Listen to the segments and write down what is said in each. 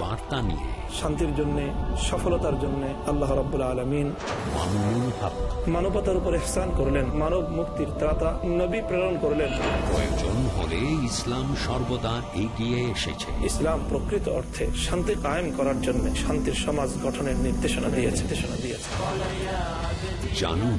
বার্তা নিয়ে। শান্তির জন্য সফলতার জন্য আল্লাহ রাবুল আলমিন মানবতার উপর এহসান করলেন মানব মুক্তির ত্রাতা নবী প্রেরণ করলেন। প্রয়োজন হলে ইসলাম সর্বদা এগিয়ে এসেছে। ইসলাম প্রকৃত অর্থে শান্তি কায়েম করার জন্য শান্তির সমাজ গঠনের নির্দেশনা দিয়েছে নির্দেশনা দিয়েছে। জানুন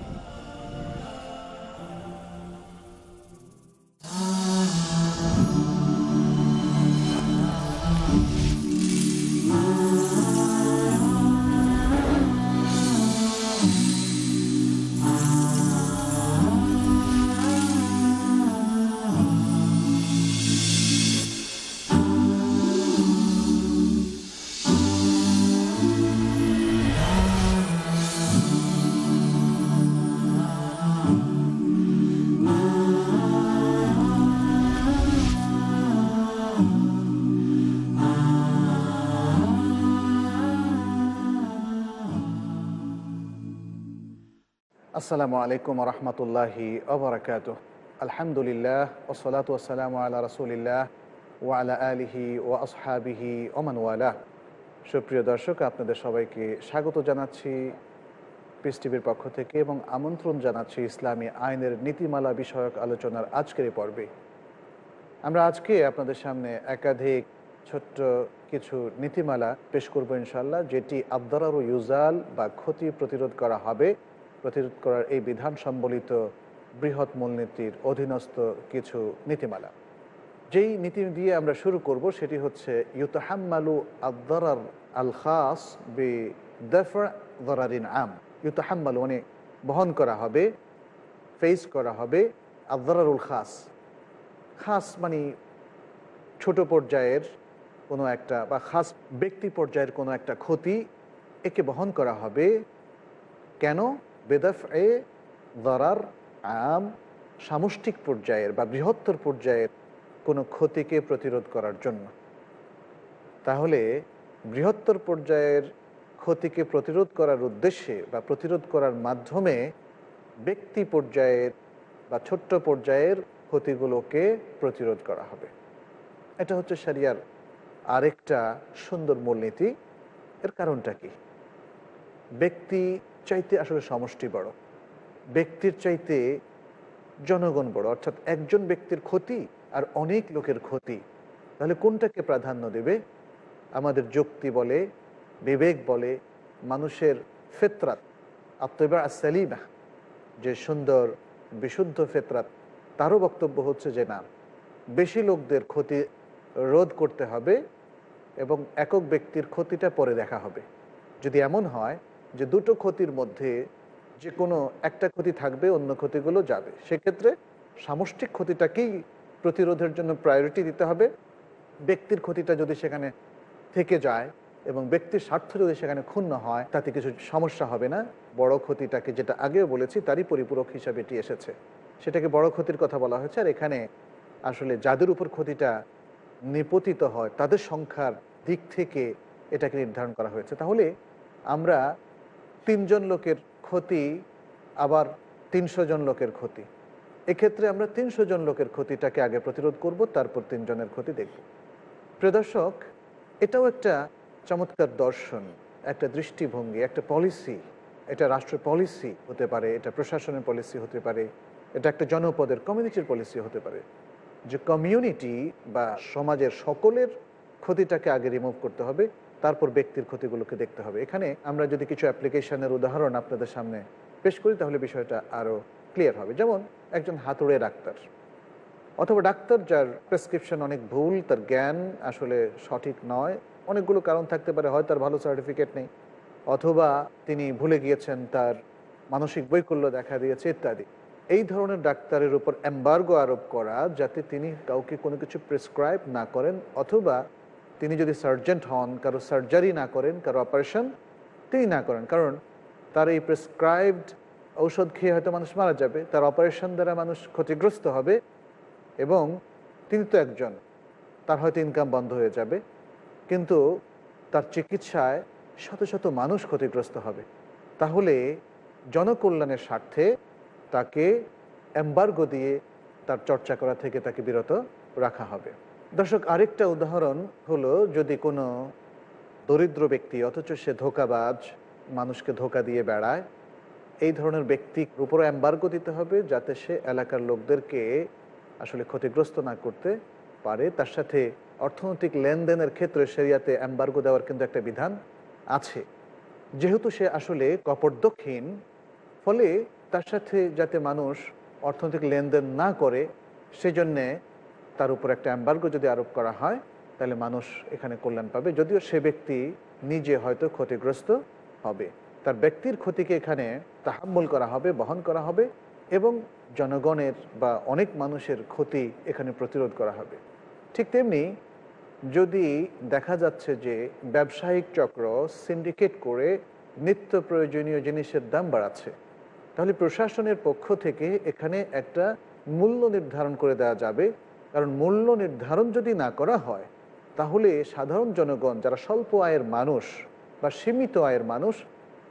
আসসালামু আলাইকুম রহমতুল্লাহি অবরাকাত আলহামদুলিল্লাহ ওসলাত ওসালাম আল্লাহ রসুলিল্লাহ ওয়ালা আলিহি ও আসহাবিহি ওমানওয়ালা সুপ্রিয় দর্শক, আপনাদের সবাইকে স্বাগত জানাচ্ছি পিস টিভির পক্ষ থেকে এবং আমন্ত্রণ জানাচ্ছি ইসলামী আইনের নীতিমালা বিষয়ক আলোচনার আজকের পর্বে। আমরা আজকে আপনাদের সামনে একাধিক ছোট্ট কিছু নীতিমালা পেশ করব ইনশাল্লাহ যেটি আবদারার ইউজাল বা ক্ষতি প্রতিরোধ করা হবে। প্রতিরোধ করার এই বিধান সম্বলিত বৃহৎ মূলনীতির অধীনস্থ কিছু নীতিমালা। যেই নীতি দিয়ে আমরা শুরু করব সেটি হচ্ছে, ইউতাহাম্মালু আবদারার আল খাস বি দফর আম। ইউতাহাম্মালু মানে বহন করা হবে ফেস করা হবে আবদারারুল খাস। খাস মানে ছোট পর্যায়ের কোনো একটা বা খাস ব্যক্তি পর্যায়ের কোনো একটা ক্ষতি একে বহন করা হবে। কেন? বেদফ এ দরার আম সামষ্টিক পর্যায়ের বা বৃহত্তর পর্যায়ের কোনো ক্ষতিকে প্রতিরোধ করার জন্য। তাহলে বৃহত্তর পর্যায়ের ক্ষতিকে প্রতিরোধ করার উদ্দেশ্যে বা প্রতিরোধ করার মাধ্যমে ব্যক্তি পর্যায়ের বা ছোট্ট পর্যায়ের ক্ষতিগুলোকে প্রতিরোধ করা হবে। এটা হচ্ছে সারিয়ার আরেকটা সুন্দর মূলনীতি। এর কারণটা কি? ব্যক্তি চাইতে আসলে সমষ্টি বড়। ব্যক্তির চাইতে জনগণ বড়। অর্থাৎ একজন ব্যক্তির ক্ষতি আর অনেক লোকের ক্ষতি। তাহলে কোনটাকে প্রাধান্য দেবে? আমাদের যুক্তি বলে, বিবেক বলে, মানুষের ফেতরাত আত্মবা সালিমা। যে সুন্দর, বিশুদ্ধ ফেতরাত, তারও বক্তব্য হচ্ছে যে না, বেশি লোকদের ক্ষতি রোধ করতে হবে এবং একক ব্যক্তির ক্ষতিটা পরে দেখা হবে। যদি এমন হয় যে দুটো ক্ষতির মধ্যে যে কোনো একটা ক্ষতি থাকবে, অন্য ক্ষতিগুলো যাবে। সেক্ষেত্রে সামষ্টিক ক্ষতিটাকেই প্রতিরোধের জন্য প্রায়োরিটি দিতে হবে। ব্যক্তির ক্ষতিটা যদি সেখানে থেকে যায় এবং ব্যক্তির স্বার্থ যদি সেখানে ক্ষুণ্ণ হয়, তাতে কিছু সমস্যা হবে না। বড় ক্ষতিটাকে যেটা আগেও বলেছি, তারই পরিপূরক হিসাবে এটি এসেছে। সেটাকে বড় ক্ষতির কথা বলা হয়েছে। আর এখানে আসলে যাদের উপর ক্ষতিটা নিপতিত হয়, তাদের সংখ্যার দিক থেকে এটাকে নির্ধারণ করা হয়েছে। তাহলে আমরা তিনজন লোকের ক্ষতি, আবার তিনশো জন লোকের ক্ষতি। এক্ষেত্রে আমরা তিনশো জন লোকের ক্ষতিটাকে আগে প্রতিরোধ করব, তারপর তিনজনের ক্ষতি দেখব। প্রদর্শক এটাও একটা চমৎকার দর্শন, একটা দৃষ্টিভঙ্গি, একটা পলিসি এটা রাষ্ট্র পলিসি হতে পারে, এটা প্রশাসনের পলিসি হতে পারে, এটা একটা জনপদের কমিউনিটির পলিসি হতে পারে। যে কমিউনিটি বা সমাজের সকলের ক্ষতিটাকে আগে রিমুভ করতে হবে তারপর ব্যক্তির ক্ষতিগুলোকে দেখতে হবে। এখানে আমরা যদি কিছু অ্যাপ্লিকেশনের উদাহরণ আপনাদের সামনে পেশ করি, তাহলে বিষয়টা আরও ক্লিয়ার হবে। যেমন একজন হাতুড়ে ডাক্তার অথবা ডাক্তার যার প্রেসক্রিপশন অনেক ভুল, তার জ্ঞান আসলে সঠিক নয়, অনেকগুলো কারণ থাকতে পারে, হয় তার ভালো সার্টিফিকেট নেই, অথবা তিনি ভুলে গিয়েছেন, তার মানসিক বৈকল্য দেখা দিয়েছে ইত্যাদি। এই ধরনের ডাক্তারের উপর এম্বার্গো আরোপ করা যাতে তিনি কাউকে কোনো কিছু প্রেসক্রাইব না করেন, অথবা তিনি যদি সার্জেন্ট হন, কারও সার্জারি না করেন, কারও অপারেশন তিনি না করেন, কারণ তার এই প্রেসক্রাইবড ঔষধ খেয়ে হয়তো মানুষ মারা যাবে, তার অপারেশন দ্বারা মানুষ ক্ষতিগ্রস্ত হবে এবং তিনি তো একজন, তার হয়তো ইনকাম বন্ধ হয়ে যাবে, কিন্তু তার চিকিৎসায় শত শত মানুষ ক্ষতিগ্রস্ত হবে। তাহলে জনকল্যাণের স্বার্থে তাকে এম্বার্গো দিয়ে তার চর্চা করা থেকে তাকে বিরত রাখা হবে। দর্শক, আরেকটা উদাহরণ হলো যদি কোনো দরিদ্র ব্যক্তি, অথচ সে ধোকাবাজ, মানুষকে ধোকা দিয়ে বেড়ায়, এই ধরনের ব্যক্তির উপরও এম্বার্গো দিতে হবে যাতে সে এলাকার লোকদেরকে আসলে ক্ষতিগ্রস্ত না করতে পারে। তার সাথে অর্থনৈতিক লেনদেনের ক্ষেত্রে সেরিয়াতে এম্বার্গো দেওয়ার কিন্তু একটা বিধান আছে। যেহেতু সে আসলে কপর্দক্ষীণ ফলে তার সাথে যাতে মানুষ অর্থনৈতিক লেনদেন না করে, সেজন্যে তার উপর একটা অ্যাম্বার্গো যদি আরোপ করা হয়, তাহলে মানুষ এখানে কল্যাণ পাবে। যদিও সে ব্যক্তি নিজে হয়তো ক্ষতিগ্রস্ত হবে। তার ব্যক্তির ক্ষতিকে এখানে তাহাম্মল করা হবে, বহন করা হবে এবং জনগণের বা অনেক মানুষের ক্ষতি এখানে প্রতিরোধ করা হবে। ঠিক তেমনি যদি দেখা যাচ্ছে যে ব্যবসায়িক চক্র সিন্ডিকেট করে নিত্য প্রয়োজনীয় জিনিসের দাম বাড়াচ্ছে, তাহলে প্রশাসনের পক্ষ থেকে এখানে একটা মূল্য নির্ধারণ করে দেওয়া যাবে। কারণ মূল্য নির্ধারণ যদি না করা হয়, তাহলে সাধারণ জনগণ, যারা স্বল্প আয়ের মানুষ বা সীমিত আয়ের মানুষ,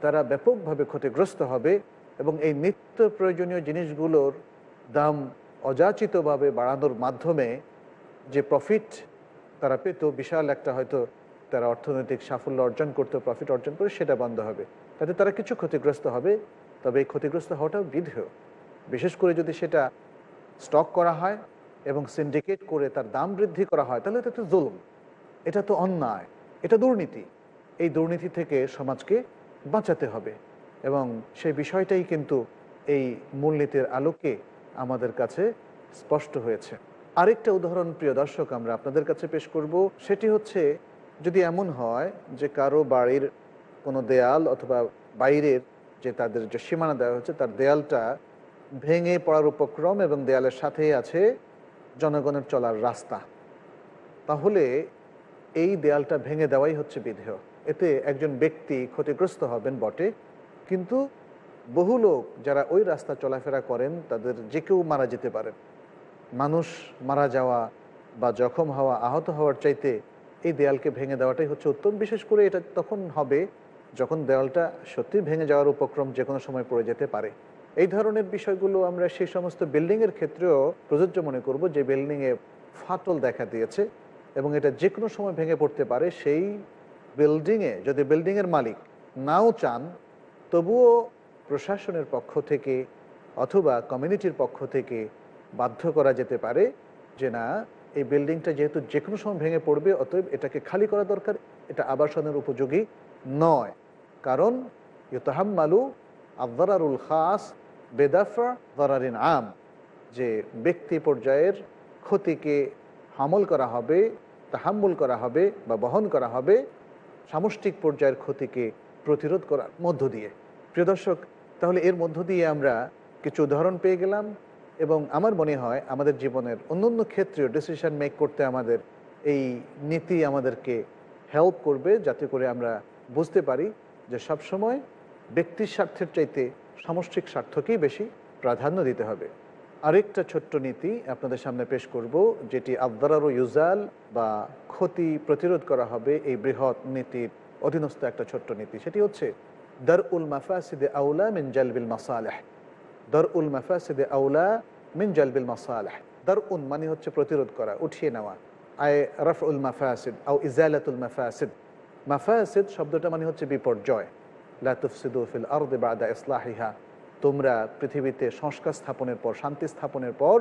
তারা ব্যাপকভাবে ক্ষতিগ্রস্ত হবে এবং এই নিত্য প্রয়োজনীয় জিনিসগুলোর দাম অযাচিতভাবে বাড়ানোর মাধ্যমে যে প্রফিট তারা পেত, বিশাল একটা হয়তো তারা অর্থনৈতিক সাফল্য অর্জন করতে প্রফিট অর্জন করে সেটা বন্ধ হবে। তাতে তারা কিছু ক্ষতিগ্রস্ত হবে, তবে এই ক্ষতিগ্রস্ত হওয়াটাও বিধেয়। বিশেষ করে যদি সেটা স্টক করা হয় এবং সিন্ডিকেট করে তার দাম বৃদ্ধি করা হয়, তাহলে এটা তো জুলুম। এটা তো অন্যায়। এটা দুর্নীতি। এই দুর্নীতি থেকে সমাজকে বাঁচাতে হবে। এবং সেই বিষয়টাই কিন্তু এই মূলনীতির আলোকে আমাদের কাছে স্পষ্ট হয়েছে। আরেকটা উদাহরণ, প্রিয় দর্শক, আমরা আপনাদের কাছে পেশ করব। সেটি হচ্ছে, যদি এমন হয় যে কারও বাড়ির কোনো দেয়াল অথবা বাইরের যে তাদের যে সীমানা দেওয়া হচ্ছে তার দেয়ালটা ভেঙে পড়ার উপক্রম এবং দেয়ালের সাথেই আছে জনগণের চলার রাস্তা। তাহলে এই দেয়ালটা ভেঙে দেওয়াই হচ্ছে বিধেয়। এতে একজন ব্যক্তি ক্ষতিগ্রস্ত হবেন বটে। কিন্তু বহু লোক যারা ওই রাস্তা চলাফেরা করেন, তাদের যে কেউ মারা যেতে পারেন মানুষ মারা যাওয়া বা জখম হওয়া, আহত হওয়ার চাইতে এই দেয়ালকে ভেঙে দেওয়াটাই হচ্ছে উত্তম। বিশেষ করে এটা তখন হবে যখন দেওয়ালটা সত্যি ভেঙে যাওয়ার উপক্রম যে কোনো সময় পড়ে যেতে পারে। এই ধরনের বিষয়গুলো আমরা সেই সমস্ত বিল্ডিংয়ের ক্ষেত্রেও প্রযোজ্য মনে করব যে বিল্ডিংয়ে ফাটল দেখা দিয়েছে এবং এটা যে কোনো সময় ভেঙে পড়তে পারে। সেই বিল্ডিংয়ে যদি বিল্ডিংয়ের মালিক নাও চান, তবুও প্রশাসনের পক্ষ থেকে অথবা কমিউনিটির পক্ষ থেকে বাধ্য করা যেতে পারে যে না, এই বিল্ডিংটা যেহেতু যে কোনো সময় ভেঙে পড়বে, অতএব এটাকে খালি করা দরকার, এটা আবাসনের উপযোগী নয়। কারণ ইতাহাম্মালু আবদারারুল খাস বেদাফা দরারিন আম, যে ব্যক্তি পর্যায়ের ক্ষতিকে হামল করা হবে, তাহাম্মুল করা হবে বা বহন করা হবে, সামষ্টিক পর্যায়ের ক্ষতিকে প্রতিরোধ করার মধ্য দিয়ে। প্রিয় দর্শক, তাহলে এর মধ্য দিয়ে আমরা কিছু উদাহরণ পেয়ে গেলাম এবং আমার মনে হয় আমাদের জীবনের অন্য অন্য ক্ষেত্রেও ডিসিশন মেক করতে আমাদের এই নীতি আমাদেরকে হেল্প করবে, যাতে করে আমরা বুঝতে পারি যে সবসময় ব্যক্তির স্বার্থের চাইতে সামষ্টিক স্বার্থকেই বেশি প্রাধান্য দিতে হবে। আরেকটা ছোট্ট নীতি আপনাদের সামনে পেশ করব, যেটি আবদারারও ইউজাল বা ক্ষতি প্রতিরোধ করা হবে এই বৃহৎ নীতির অধীনস্থ একটা ছোট্ট নীতি। সেটি হচ্ছে দর উল মাফাসিদে আউলা মিন জালবিল মাসালেহ। দর উল মাফাসিদে আউলা মিন জালবিল মাসালেহ। দর উন মানে হচ্ছে প্রতিরোধ করা, উঠিয়ে নেওয়া। আয় রফ উল মাফাসিদ আউ ইজালাতুল মাফাসিদ। মাফাসিদ শব্দটা মানে হচ্ছে বিপর্যয়। লাতুফসিদুফিল আরদে বাদা ইসলাহিহা তোমরা পৃথিবীতে সংস্কার স্থাপনের পর, শান্তি স্থাপনের পর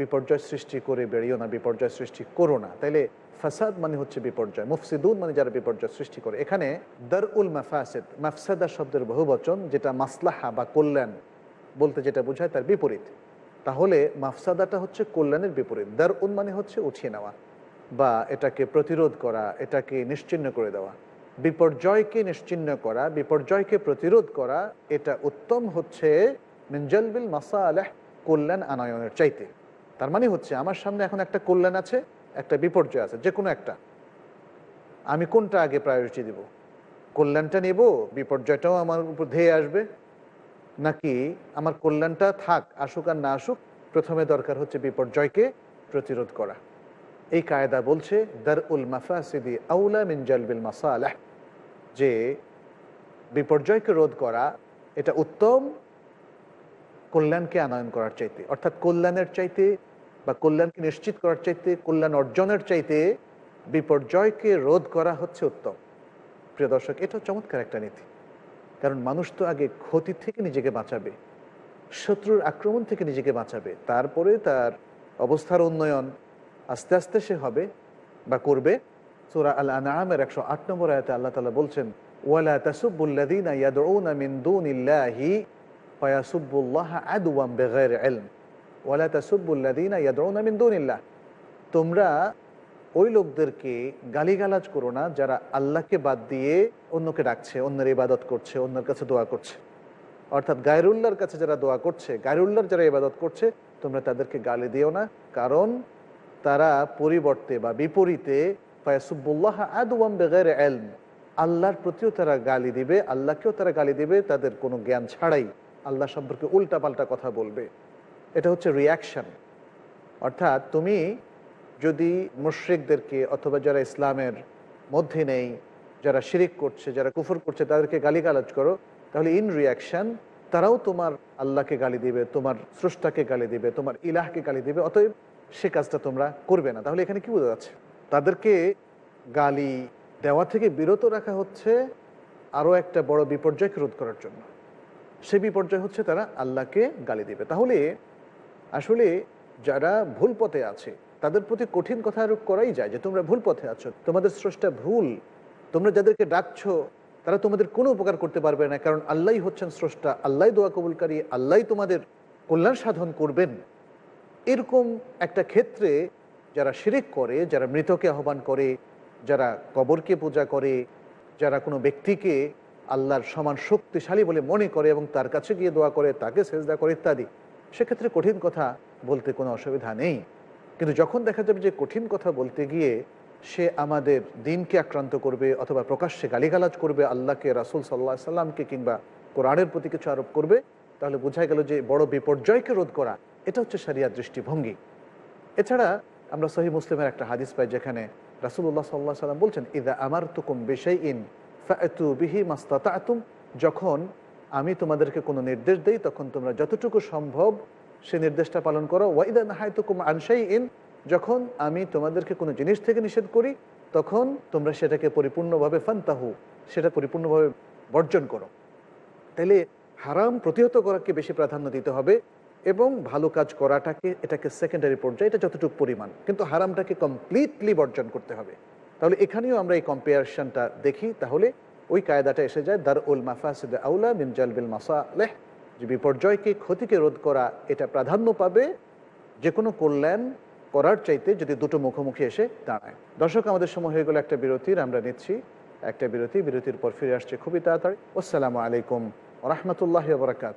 বিপর্যয় সৃষ্টি করে বেরিয়েও না, বিপর্যয় সৃষ্টি করো না। তাইলে ফাসাদ মানে হচ্ছে বিপর্যয়, মুফসিদুন মানে যারা বিপর্যয় সৃষ্টি করে। এখানে দর উল মাফাসিদ, মাফসাদা শব্দের বহু বচন যেটা মাসলাহা বা কল্যাণ বলতে যেটা বোঝায় তার বিপরীত। তাহলে মাফসাদাটা হচ্ছে কল্যাণের বিপরীত দার উন মানে হচ্ছে উঠিয়ে নেওয়া বা এটাকে প্রতিরোধ করা, এটাকে নিশ্চিন্ন করে দেওয়া। বিপর্যয়কে নিশ্চিন্ন করা, বিপর্যয়কে প্রতিরোধ করা, এটা উত্তম হচ্ছে মিনজালবিল মাসা আলহ কল্যাণ আনয়নের চাইতে। তার মানে হচ্ছে আমার সামনে এখন একটা কল্যাণ আছে, একটা বিপর্যয় আছে যে কোনো একটা। আমি কোনটা আগে প্রায়োরিটি দেব? কল্যাণটা নেব, বিপর্যয়টাও আমার উপর ধেয়ে আসবে? নাকি আমার কল্যাণটা থাক, আসুক আর না আসুক, প্রথমে দরকার হচ্ছে বিপর্যয়কে প্রতিরোধ করা। এই কায়দা বলছে দার উল মাফাসিদি আউলা মিনজাল বিল মাসালাহ। যে বিপর্যয়কে রোধ করা, এটা উত্তম কল্যাণকে আনয়ন করার চাইতে। অর্থাৎ কল্যাণের চাইতে বা কল্যাণকে নিশ্চিত করার চাইতে, কল্যাণ অর্জনের চাইতে বিপর্যয়কে রোধ করা হচ্ছে উত্তম। প্রিয় দর্শক, এটা চমৎকার একটা নীতি। কারণ মানুষ তো আগে ক্ষতি থেকে নিজেকে বাঁচাবে, শত্রুর আক্রমণ থেকে নিজেকে বাঁচাবে, তারপরে তার অবস্থার উন্নয়ন আস্তে আস্তে সে হবে বা করবে। সুরা আল আনামের একশো আট নম্বর আয়তে আল্লাহ তালা বলছেন, ওয়ালা তাসুবুল্লাদিনা ওয়ালা তোমরা ওই লোকদেরকে গালিগালাজ করো না যারা আল্লাহকে বাদ দিয়ে অন্যকে ডাকছে, অন্যের ইবাদত করছে, অন্যের কাছে দোয়া করছে। অর্থাৎ গায়রুল্লাহর কাছে যারা দোয়া করছে, গায়রুল্লাহর যারা ইবাদত করছে, তোমরা তাদেরকে গালি দিও না। কারণ তারা পরিবর্তে বা বিপরীতে ফায়াসুবুল্লাহ আদওয়াম বেগের এলম আল্লাহর প্রতিও তারা গালি দিবে, আল্লাহকেও তারা গালি দিবে, তাদের কোনো জ্ঞান ছাড়াই আল্লাহ সম্পর্কে উল্টাপাল্টা কথা বলবে। এটা হচ্ছে রিয়াকশন অর্থাৎ তুমি যদি মুশ্রিকদেরকে অথবা যারা ইসলামের মধ্যে নেই, যারা শিরিক করছে, যারা কুফর করছে, তাদেরকে গালিগালাজ করো, তাহলে ইন রিয়াকশান তারাও তোমার আল্লাহকে গালি দিবে, তোমার স্রষ্টাকে গালি দিবে, তোমার ইলাহকে গালি দিবে, অতএব সে কাজটা তোমরা করবে না। তাহলে এখানে কি বোঝা যাচ্ছে? তাদেরকে গালি দেওয়া থেকে বিরত রাখা হচ্ছে আরও একটা বড় বিপর্যয়কে রোধ করার জন্য। সে বিপর্যয় হচ্ছে তারা আল্লাহকে গালি দেবে। তাহলে আসলে যারা ভুল পথে আছে, তাদের প্রতি কঠিন কথা আরোপ করাই যায় যে, তোমরা ভুল পথে আছো, তোমাদের স্রষ্টা ভুল, তোমরা যাদেরকে ডাকছো, তারা তোমাদের কোনো উপকার করতে পারবে না, কারণ আল্লাহ হচ্ছেন স্রষ্টা আল্লাহ দোয়া কবুলকারী আল্লাহ তোমাদের কল্যাণ সাধন করবেন। এরকম একটা ক্ষেত্রে যারা শিরিক করে, যারা মৃতকে আহ্বান করে, যারা কবরকে পূজা করে, যারা কোনো ব্যক্তিকে আল্লাহর সমান শক্তিশালী বলে মনে করে এবং তার কাছে গিয়ে দোয়া করে, তাকে সেজদা করে ইত্যাদি, সেক্ষেত্রে কঠিন কথা বলতে কোনো অসুবিধা নেই। কিন্তু যখন দেখা যাবে যে কঠিন কথা বলতে গিয়ে সে আমাদের দিনকে আক্রান্ত করবে অথবা প্রকাশ্যে গালিগালাজ করবে, আল্লাহকে, রাসুল সাল্লাহ সাল্লামকে কিংবা কোরআনের প্রতি কিছু আরোপ করবে, তাহলে বোঝা গেল যে বড় বিপর্যয়কে রোধ করা, এটা হচ্ছে সারিয়ার দৃষ্টিভঙ্গি। এছাড়া আমরা সহি মুসলিমের একটা হাদিস পাই যেখানে রাসুল্লাহ সাল্লাহ সাল্লাম বলছেন, ইদা আমার তুকুম বেশাই ইন ফাতু বিহি মাস্তাতুম যখন আমি তোমাদেরকে কোনো নির্দেশ দেই, তখন তোমরা যতটুকু সম্ভব সে নির্দেশটা পালন করো। ওয়াইদা নাহাই তুকুম আনসাই ইন যখন আমি তোমাদেরকে কোনো জিনিস থেকে নিষেধ করি, তখন তোমরা সেটাকে পরিপূর্ণভাবে ফান্তাহু, সেটা পরিপূর্ণভাবে বর্জন করো। তাহলে হারাম প্রতিহত করাকে বেশি প্রাধান্য দিতে হবে। এবং ভালো কাজ করাটাকে, এটাকে সেকেন্ডারি পর্যায়ে, এটা যতটুকু পরিমাণ, কিন্তু হারামটাকে কমপ্লিটলি বর্জন করতে হবে। তাহলে এখানেও আমরা এই কম্পেয়ারশনটা দেখি, তাহলে ওই কায়দাটা এসে যায় দার উল মাফাসিদ আউলা মিনজাল বিল মাসালেহ, যে বিপর্যয়কে ক্ষতিকে রোধ করা, এটা প্রাধান্য পাবে যে কোনো কল্যাণ করার চাইতে যদি দুটো মুখোমুখি এসে দাঁড়ায়। দর্শক, আমাদের সময় হয়ে গেল একটা বিরতির, আমরা নিচ্ছি একটা বিরতি। বিরতির পর ফিরে আসছে খুবই তাড়াতাড়ি। আসসালামু আলাইকুম রহমতুল্লাহ বরাকাত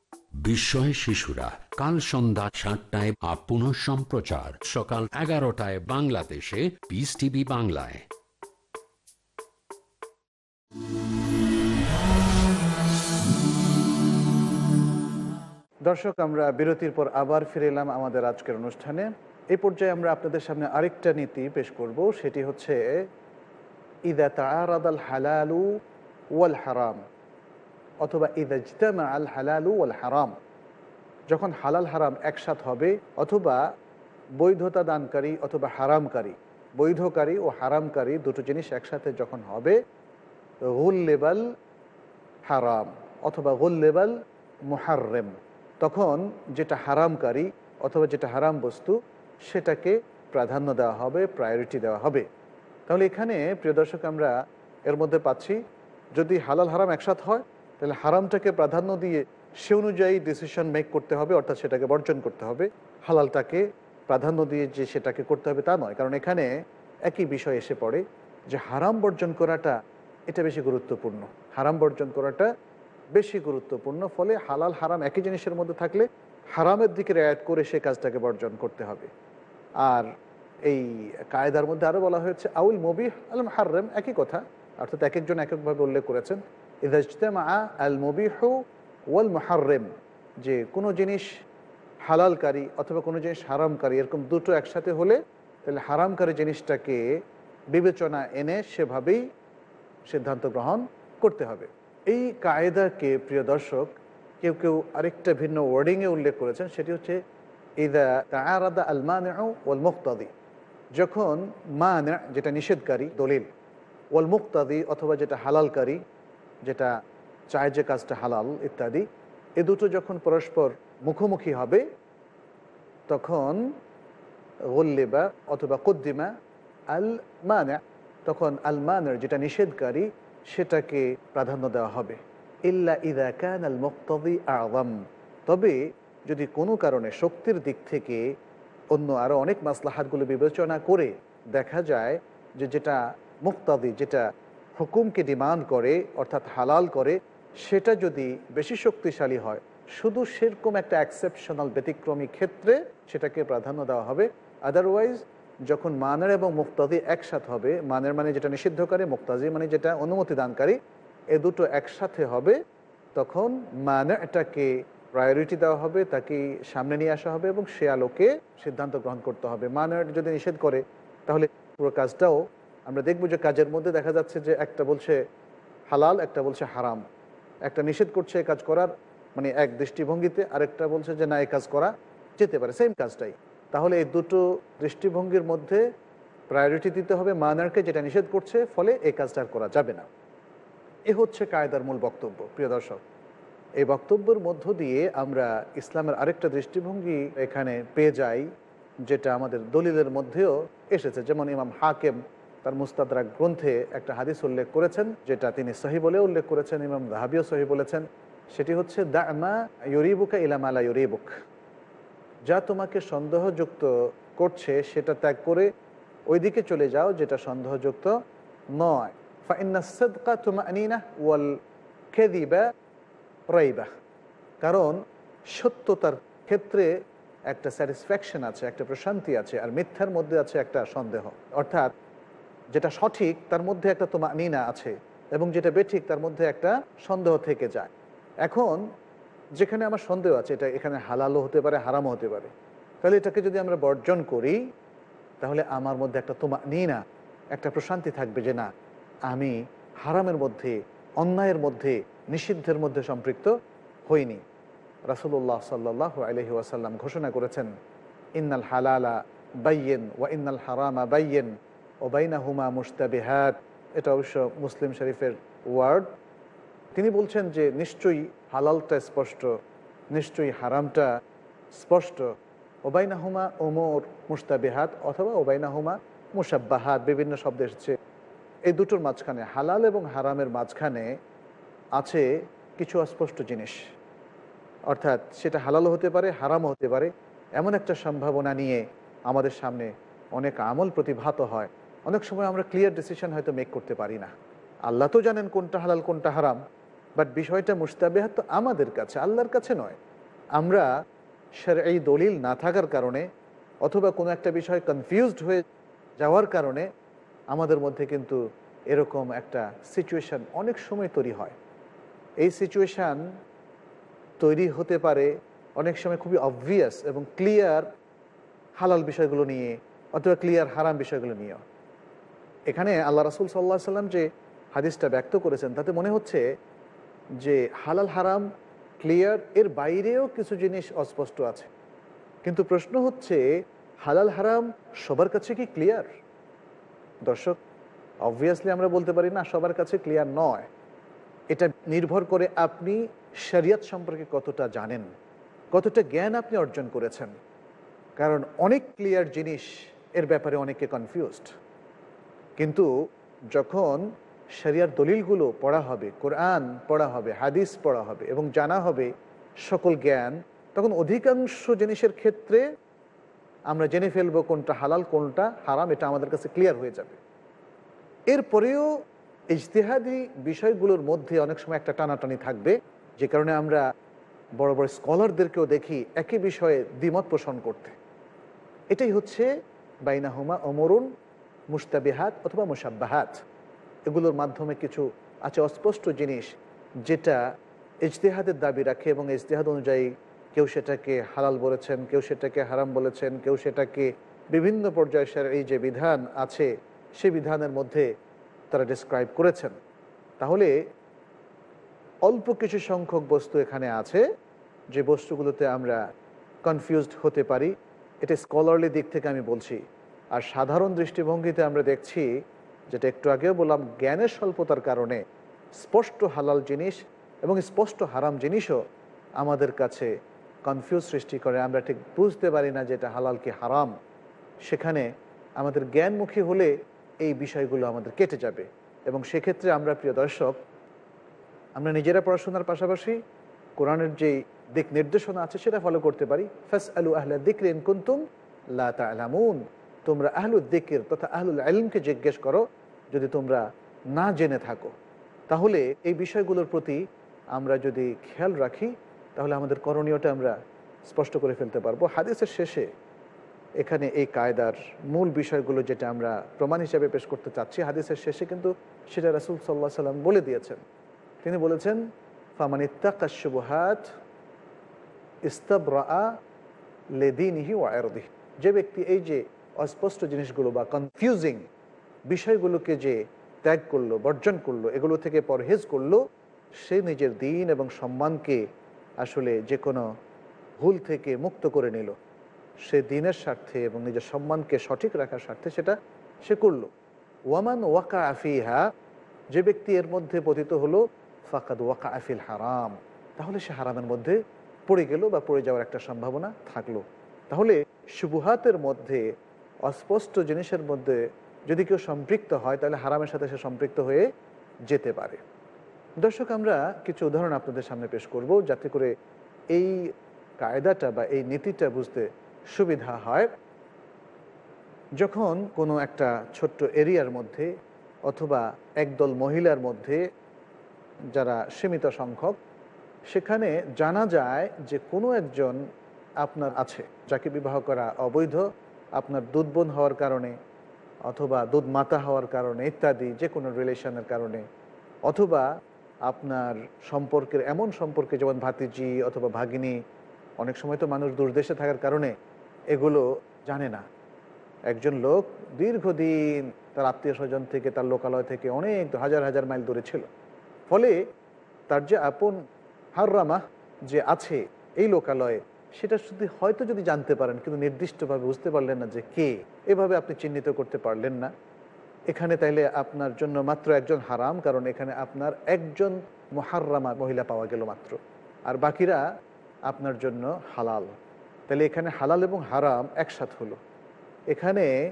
বিস্ময় শিশুরা কাল সন্ধ্যা সাতটায় আপ পুনঃ সম্প্রচার, সকাল এগারোটায় বাংলাদেশে পিস টিভি বাংলায়। দর্শক, আমরা বিরতির পর আবার ফিরে এলাম আমাদের আজকের অনুষ্ঠানে। এই পর্যায়ে আমরা আপনাদের সামনে আরেকটা নীতি পেশ করব, সেটি হচ্ছে, ইদা তাআরাদ আল হালালু ওয়াল হারাম। অথবা ইদা ইজতামা আল হালালু ওয়াল হারাম। যখন হালাল হারাম একসাথ হবে, অথবা বৈধতা দানকারী অথবা হারামকারী, বৈধকারী ও হারামকারী দুটো জিনিস একসাথে যখন হবে, গুল্লেবাল হারাম অথবা গুল্লেবাল মুহাররেম। তখন যেটা হারামকারী অথবা যেটা হারাম বস্তু, সেটাকে প্রাধান্য দেওয়া হবে প্রায়োরিটি দেওয়া হবে। তাহলে এখানে, প্রিয় দর্শক, আমরা এর মধ্যে পাচ্ছি, যদি হালাল হারাম একসাথ হয় তাহলে হারামটাকে প্রাধান্য দিয়ে সে অনুযায়ী ডিসিশন মেক করতে হবে, অর্থাৎ সেটাকে বর্জন করতে হবে। হালালটাকে প্রাধান্য দিয়ে যে সেটাকে করতে হবে তা নয়। কারণ এখানে একই বিষয় এসে পড়ে যে হারাম বর্জন করাটা এটা বেশি গুরুত্বপূর্ণ। হারাম বর্জন করাটা বেশি গুরুত্বপূর্ণ, ফলে হালাল, হারাম একই জিনিসের মধ্যে থাকলে হারামের দিকে রেয়াত করে সে কাজটাকে বর্জন করতে হবে। আর এই কায়দার মধ্যে আরও বলা হয়েছে, আউল মবিহ আলম হার্রেম একই কথা। অর্থাৎ এক একজন এক একভাবে উল্লেখ করেছেন। ইদাজতেমা ওয়াল যে কোনো জিনিস হালালকারী অথবা কোনো জিনিস হারামকারী এরকম দুটো একসাথে হলে তাহলে হারামকারী জিনিসটাকে বিবেচনা এনে সেভাবেই সিদ্ধান্ত গ্রহণ করতে হবে। এই কায়দাকে প্রিয় দর্শক, কেউ কেউ আরেকটা ভিন্ন ওয়ার্ডিংয়ে উল্লেখ করেছেন, সেটি হচ্ছে, ইদা তাআরাদা আল মানিউ ওয়াল মুক্তাদি যখন মানে যেটা নিষেধকারী, দলিল ওয়াল মুক্তাদি অথবা যেটা হালালকারী যেটা চায় যে কাজটা হালাল ইত্যাদি, এ দুটো যখন পরস্পর মুখোমুখি হবে, তখন গল্লিবা অথবা কদ্দিমা আল মানে তখন আল মানের যেটা নিষেধকারী, সেটাকে প্রাধান্য দেওয়া হবে। ইল্লা ইদা কান আল মুক্তদি আওয়াম তবে যদি কোনো কারণে শক্তির দিক থেকে অন্য আরও অনেক মাসলাহাতগুলো বিবেচনা করে দেখা যায় যে যেটা মুক্তাদি, যেটা হুকুমকে ডিমান্ড করে, অর্থাৎ হালাল করে, সেটা যদি বেশি শক্তিশালী হয়, শুধু সেরকম একটা অ্যাকসেপশনাল ব্যতিক্রমী ক্ষেত্রে সেটাকে প্রাধান্য দেওয়া হবে। আদারওয়াইজ যখন মানের এবং মুক্তাদি একসাথে হবে, মানের মানে যেটা নিষিদ্ধ করে মুক্তাজি মানে যেটা অনুমতি দানকারী, এ দুটো একসাথে হবে, তখন মানেটাকে প্রায়োরিটি দেওয়া হবে, তাকে সামনে নিয়ে আসা হবে এবং সে আলোকে সিদ্ধান্ত গ্রহণ করতে হবে। মানের যদি নিষেধ করে, তাহলে পুরো কাজটাও আমরা দেখব যে কাজের মধ্যে দেখা যাচ্ছে যে একটা বলছে হালাল, একটা বলছে হারাম। একটা নিষেধ করছে কাজ করার মানে এক দৃষ্টিভঙ্গিতে, আরেকটা বলছে যে না এই কাজ করা যেতে পারে। সেম কাজটাই। তাহলে এই দুটো দৃষ্টিভঙ্গির মধ্যে প্রায়োরিটি দিতে হবে মানারকে যেটা নিষেধ করছে, ফলে এই কাজটা আর করা যাবে না। এ হচ্ছে কায়দার মূল বক্তব্য, প্রিয় দর্শক। এই বক্তব্যের মধ্য দিয়ে আমরা ইসলামের আরেকটা দৃষ্টিভঙ্গি এখানে পেয়ে যাই, যেটা আমাদের দলিলের মধ্যেও এসেছে। যেমন ইমাম হাকেম তার মুস্তাদরা গ্রন্থে একটা হাদিস উল্লেখ করেছেন, যেটা তিনি সহি বলে উল্লেখ করেছেন, ইমাম দাহাবিও সহি বলেছেন। সেটি হচ্ছে, দামা ইউরিবুকা ইলামালা ইউরিবুক। যা তোমাকে সন্দেহযুক্ত করছে, সেটা ত্যাগ করে ওইদিকে চলে যাও, যেটা সন্দেহযুক্ত নয়। ফাইন্না সদকা তোমা আনিনা ওয়াল খেদিবা রাইবা। কারণ সত্যতার ক্ষেত্রে একটা স্যাটিসফ্যাকশন আছে, একটা প্রশান্তি আছে, আর মিথ্যার মধ্যে আছে একটা সন্দেহ। অর্থাৎ যেটা সঠিক, তার মধ্যে একটা তোমা নিনা আছে এবং যেটা বেঠিক, তার মধ্যে একটা সন্দেহ থেকে যায়। এখন যেখানে আমার সন্দেহ আছে, এটা এখানে হালালও হতে পারে, হারামও হতে পারে। তাহলে এটাকে যদি আমরা বর্জন করি, তাহলে আমার মধ্যে একটা তোমা নিনা একটা প্রশান্তি থাকবে যে না, আমি হারামের মধ্যে, অন্যায়ের মধ্যে, নিষিদ্ধের মধ্যে সম্পৃক্ত হইনি। রাসুল্লাহ সাল্লাহ আলহি ওয়াসাল্লাম ঘোষণা করেছেন, ইন্নাল হালালা বাইয়েন ওয়া ইন্নাল হারামা বাইয়েন। ও বাইনা হুমা মুস্তাবিহাত এটা অবশ্য মুসলিম শরীফের ওয়ার্ড। তিনি বলছেন যে, নিশ্চয়ই হালালটা স্পষ্ট, নিশ্চয়ই হারামটা স্পষ্ট। ওবাইনাহুমা ওমর মুস্তাবিহাত অথবা ওবাইনাহুমা মুসাব্বাহাত বিভিন্ন শব্দ এসেছে। এই দুটোর মাঝখানে, হালাল এবং হারামের মাঝখানে আছে কিছু অস্পষ্ট জিনিস। অর্থাৎ সেটা হালালও হতে পারে, হারামও হতে পারে। এমন একটা সম্ভাবনা নিয়ে আমাদের সামনে অনেক আমল প্রতিভাত হয়। অনেক সময় আমরা ক্লিয়ার ডিসিশন হয়তো মেক করতে পারি না। আল্লাহ তো জানেন কোনটা হালাল, কোনটা হারাম। বাট বিষয়টা মুস্তাবেহাত তো আমাদের কাছে, আল্লাহর কাছে নয়। আমরা এই দলিল না থাকার কারণে অথবা কোনো একটা বিষয় কনফিউজড হয়ে যাওয়ার কারণে আমাদের মধ্যে কিন্তু এরকম একটা সিচুয়েশান অনেক সময় তৈরি হয়। এই সিচুয়েশান তৈরি হতে পারে অনেক সময় খুবই অবভিয়াস এবং ক্লিয়ার হালাল বিষয়গুলো নিয়ে অথবা ক্লিয়ার হারাম বিষয়গুলো নিয়ে এখানে আল্লাহ রাসুল সাল্লাহ সাল্লাম যে হাদিসটা ব্যক্ত করেছেন, তাতে মনে হচ্ছে যে হালাল হারাম, ক্লিয়ার, এর বাইরেও কিছু জিনিস অস্পষ্ট আছে। কিন্তু প্রশ্ন হচ্ছে, হালাল হারাম সবার কাছে কি ক্লিয়ার? দর্শক অবভিয়াসলি আমরা বলতে পারি, না, সবার কাছে ক্লিয়ার নয়। এটা নির্ভর করে আপনি শরিয়ত সম্পর্কে কতটা জানেন, কতটা জ্ঞান আপনি অর্জন করেছেন। কারণ অনেক ক্লিয়ার জিনিস এর ব্যাপারে অনেকে কনফিউজড কিন্তু যখন শরিয়ার দলিলগুলো পড়া হবে, কোরআন পড়া হবে, হাদিস পড়া হবে এবং জানা হবে সকল জ্ঞান, তখন অধিকাংশ জিনিসের ক্ষেত্রে আমরা জেনে ফেলব কোনটা হালাল, কোনটা হারাম, এটা আমাদের কাছে ক্লিয়ার হয়ে যাবে। এরপরেও ইজতেহাদি বিষয়গুলোর মধ্যে অনেক সময় একটা টানাটানি থাকবে, যে কারণে আমরা বড় বড় স্কলারদেরকেও দেখি একই বিষয়ে দ্বিমত পোষণ করতে। এটাই হচ্ছে বাইনাহুমা অমরুন মুস্তাবিহাত অথবা মুসাব্বাহাত এগুলোর মাধ্যমে কিছু আছে অস্পষ্ট জিনিস যেটা ইজতেহাদের দাবি রাখে এবং ইজতেহাদ অনুযায়ী কেউ সেটাকে হালাল বলেছেন, কেউ সেটাকে হারাম বলেছেন, কেউ সেটাকে বিভিন্ন পর্যায়ের এই যে বিধান আছে, সে বিধানের মধ্যে তারা ডিসক্রাইব করেছেন। তাহলে অল্প কিছু সংখ্যক বস্তু এখানে আছে, যে বস্তুগুলোতে আমরা কনফিউজড হতে পারি। এটা স্কলারলি দিক থেকে আমি বলছি। আর সাধারণ দৃষ্টিভঙ্গিতে আমরা দেখছি, যেটা একটু আগেও বললাম, জ্ঞানের স্বল্পতার কারণে স্পষ্ট হালাল জিনিস এবং স্পষ্ট হারাম জিনিসও আমাদের কাছে কনফিউজ সৃষ্টি করে। আমরা ঠিক বুঝতে পারি না যে এটা হালাল কি হারাম। সেখানে আমাদের জ্ঞানমুখী হলে এই বিষয়গুলো আমাদের কেটে যাবে। এবং সেক্ষেত্রে আমরা, প্রিয় দর্শক, আমরা নিজেরা পড়াশোনার পাশাপাশি কোরআনের যেই দিক নির্দেশনা আছে, সেটা ফলো করতে পারি। ফাস আলু আহলা দিকরিন কুন্তুম লা তালামুন তোমরা আহলুল দিকের তথা আহলুল আলমকে জিজ্ঞেস করো, যদি তোমরা না জেনে থাকো। তাহলে এই বিষয়গুলোর প্রতি আমরা যদি খেয়াল রাখি, তাহলে আমাদের করণীয়টা আমরা স্পষ্ট করে ফেলতে পারব। হাদিসের শেষে এখানে এই কায়দার মূল বিষয়গুলো যেটা আমরা প্রমাণ হিসাবে পেশ করতে চাচ্ছি, হাদিসের শেষে কিন্তু সেটা রাসুল সাল্লাহ সাল্লাম বলে দিয়েছেন। তিনি বলেছেন, ফামান ইত্তাকাশুবহাত ইস্তাবরা লেদিনহি ওয়ারদিহ যে ব্যক্তি এই যে অস্পষ্ট জিনিসগুলো বা কনফিউজিং বিষয়গুলোকে যে ত্যাগ করল, বর্জন করল, এগুলো থেকে পরহেজ করল, সে নিজের দিন এবং সম্মানকে আসলে যে কোনো ভুল থেকে মুক্ত করে নিল। সে দিনের স্বার্থে এবং নিজের সম্মানকে সঠিক রাখার স্বার্থে সেটা সে করল। ওয়ামান ওয়াকা আফিহা যে ব্যক্তি এর মধ্যে পতিত হলো, ফাকাদ ওয়াকা আফিল হারাম। তাহলে সে হারামের মধ্যে পড়ে গেল বা পড়ে যাওয়ার একটা সম্ভাবনা থাকল। তাহলে সুবুহাতের মধ্যে অস্পষ্ট জিনিসের মধ্যে যদি কেউ সম্পৃক্ত হয়, তাহলে হারামের সাথে সে সম্পৃক্ত হয়ে যেতে পারে। দর্শক, আমরা কিছু উদাহরণ আপনাদের সামনে পেশ করব যাতে করে এই কায়দাটা বা এই নীতিটা বুঝতে সুবিধা হয়। যখন কোনো একটা ছোট্ট এরিয়ার মধ্যে অথবা একদল মহিলার মধ্যে যারা সীমিত সংখ্যক, সেখানে জানা যায় যে কোনো একজন আপনার আছে, যাকে বিবাহ করা অবৈধ আপনার দুধবোন হওয়ার কারণে অথবা দুধ মাতা হওয়ার কারণে ইত্যাদি, যে কোনো রিলেশনের কারণে, অথবা আপনার সম্পর্কের এমন সম্পর্কে যেমন ভাতিজি অথবা ভাগিনী, অনেক সময় তো মানুষ দূরদেশে থাকার কারণে এগুলো জানে না। একজন লোক দীর্ঘদিন তার আত্মীয় স্বজন থেকে, তার লোকালয় থেকে অনেক হাজার হাজার মাইল দূরে ছিল। ফলে তার যে আপন হাররামা যে আছে এই লোকালয়ে সেটা শুধু হয়তো যদি জানতে পারেন, কিন্তু নির্দিষ্টভাবে বুঝতে পারলেন না যে কে, এভাবে আপনি চিহ্নিত করতে পারলেন না। এখানে তাইলে আপনার জন্য মাত্র একজন হারাম, কারণ এখানে আপনার একজন মহাররামা মহিলা পাওয়া গেল মাত্র। আর বাকিরা আপনার জন্য হালাল। তাহলে এখানে হালাল এবং হারাম একসাথ হলো। এখানে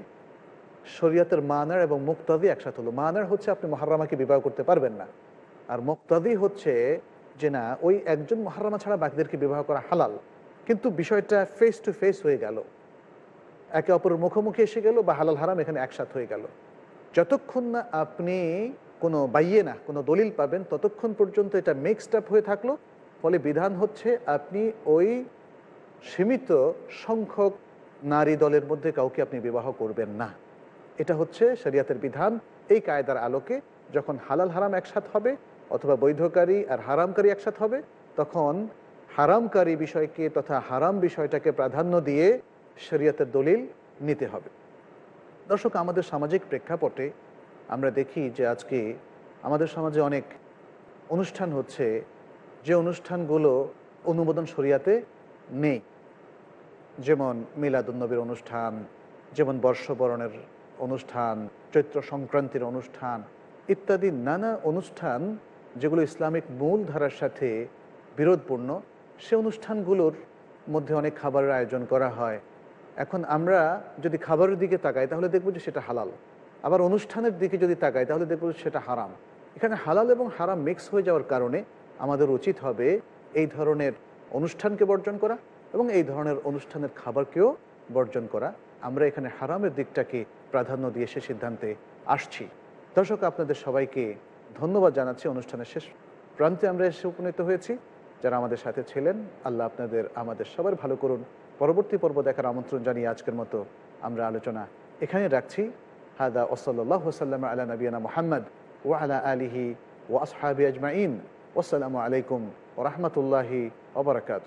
শরীয়তের মানার এবং মুক্তাদি একসাথ হলো। মানার হচ্ছে আপনি মহারামাকে বিবাহ করতে পারবেন না। আর মুক্তাদি হচ্ছে যে না, ওই একজন মহারামা ছাড়া বাকিদেরকে বিবাহ করা হালাল। কিন্তু বিষয়টা ফেস টু ফেস হয়ে গেল। একে অপরের মুখোমুখি এসে গেল বা হালাল হারাম এখানে একসাথ হয়ে গেল। যতক্ষণ না আপনি কোনো বাইয়ে না, কোনো দলিল পাবেন, ততক্ষণ পর্যন্ত এটা মিক্সড আপ হয়ে থাকল। ফলে বিধান হচ্ছে আপনি ওই সীমিত সংখ্যক নারী দলের মধ্যে কাউকে আপনি বিবাহ করবেন না। এটা হচ্ছে শরিয়াতের বিধান। এই কায়দার আলোকে যখন হালাল হারাম একসাথ হবে অথবা বৈধকারী আর হারামকারী একসাথ হবে, তখন হারামকারী বিষয়কে তথা হারাম বিষয়টাকে প্রাধান্য দিয়ে শরিয়তের দলিল নিতে হবে। দর্শক, আমাদের সামাজিক প্রেক্ষাপটে আমরা দেখি যে আজকে আমাদের সমাজে অনেক অনুষ্ঠান হচ্ছে, যে অনুষ্ঠানগুলো অনুমোদন শরিয়াতে নেই। যেমন মিলাদুন্নবীর অনুষ্ঠান, যেমন বর্ষবরণের অনুষ্ঠান, চৈত্র সংক্রান্তির অনুষ্ঠান ইত্যাদি নানা অনুষ্ঠান যেগুলো ইসলামিক মূল ধারার সাথে বিরোধপূর্ণ সে অনুষ্ঠানগুলোর মধ্যে অনেক খাবারের আয়োজন করা হয়। এখন আমরা যদি খাবারের দিকে তাকাই, তাহলে দেখব যে সেটা হালাল। আবার অনুষ্ঠানের দিকে যদি তাকাই, তাহলে দেখব সেটা হারাম। এখানে হালাল এবং হারাম মিক্স হয়ে যাওয়ার কারণে আমাদের উচিত হবে এই ধরনের অনুষ্ঠানকে বর্জন করা এবং এই ধরনের অনুষ্ঠানের খাবারকেও বর্জন করা। আমরা এখানে হারামের দিকটাকে প্রাধান্য দিয়ে সে সিদ্ধান্তে আসছি। দর্শক, আপনাদের সবাইকে ধন্যবাদ জানাচ্ছি অনুষ্ঠানের শেষ প্রান্তে আমরা এসে উপনীত হয়েছি। যারা আমাদের সাথে ছিলেন, আল্লাহ আপনাদের, আমাদের সবার ভালো করুন। পরবর্তী পর্ব দেখার আমন্ত্রণ জানিয়ে আজকের মতো আমরা আলোচনা এখানে রাখছি। হাদা ওসল্লাহ সাল্লাম আলা নবীনা মোহাম্মদ ও আলা আলিহি ও আসহাবি আজমাইন। ওসালামু আলাইকুম ওরহমতুল্লাহি ওবরাকাত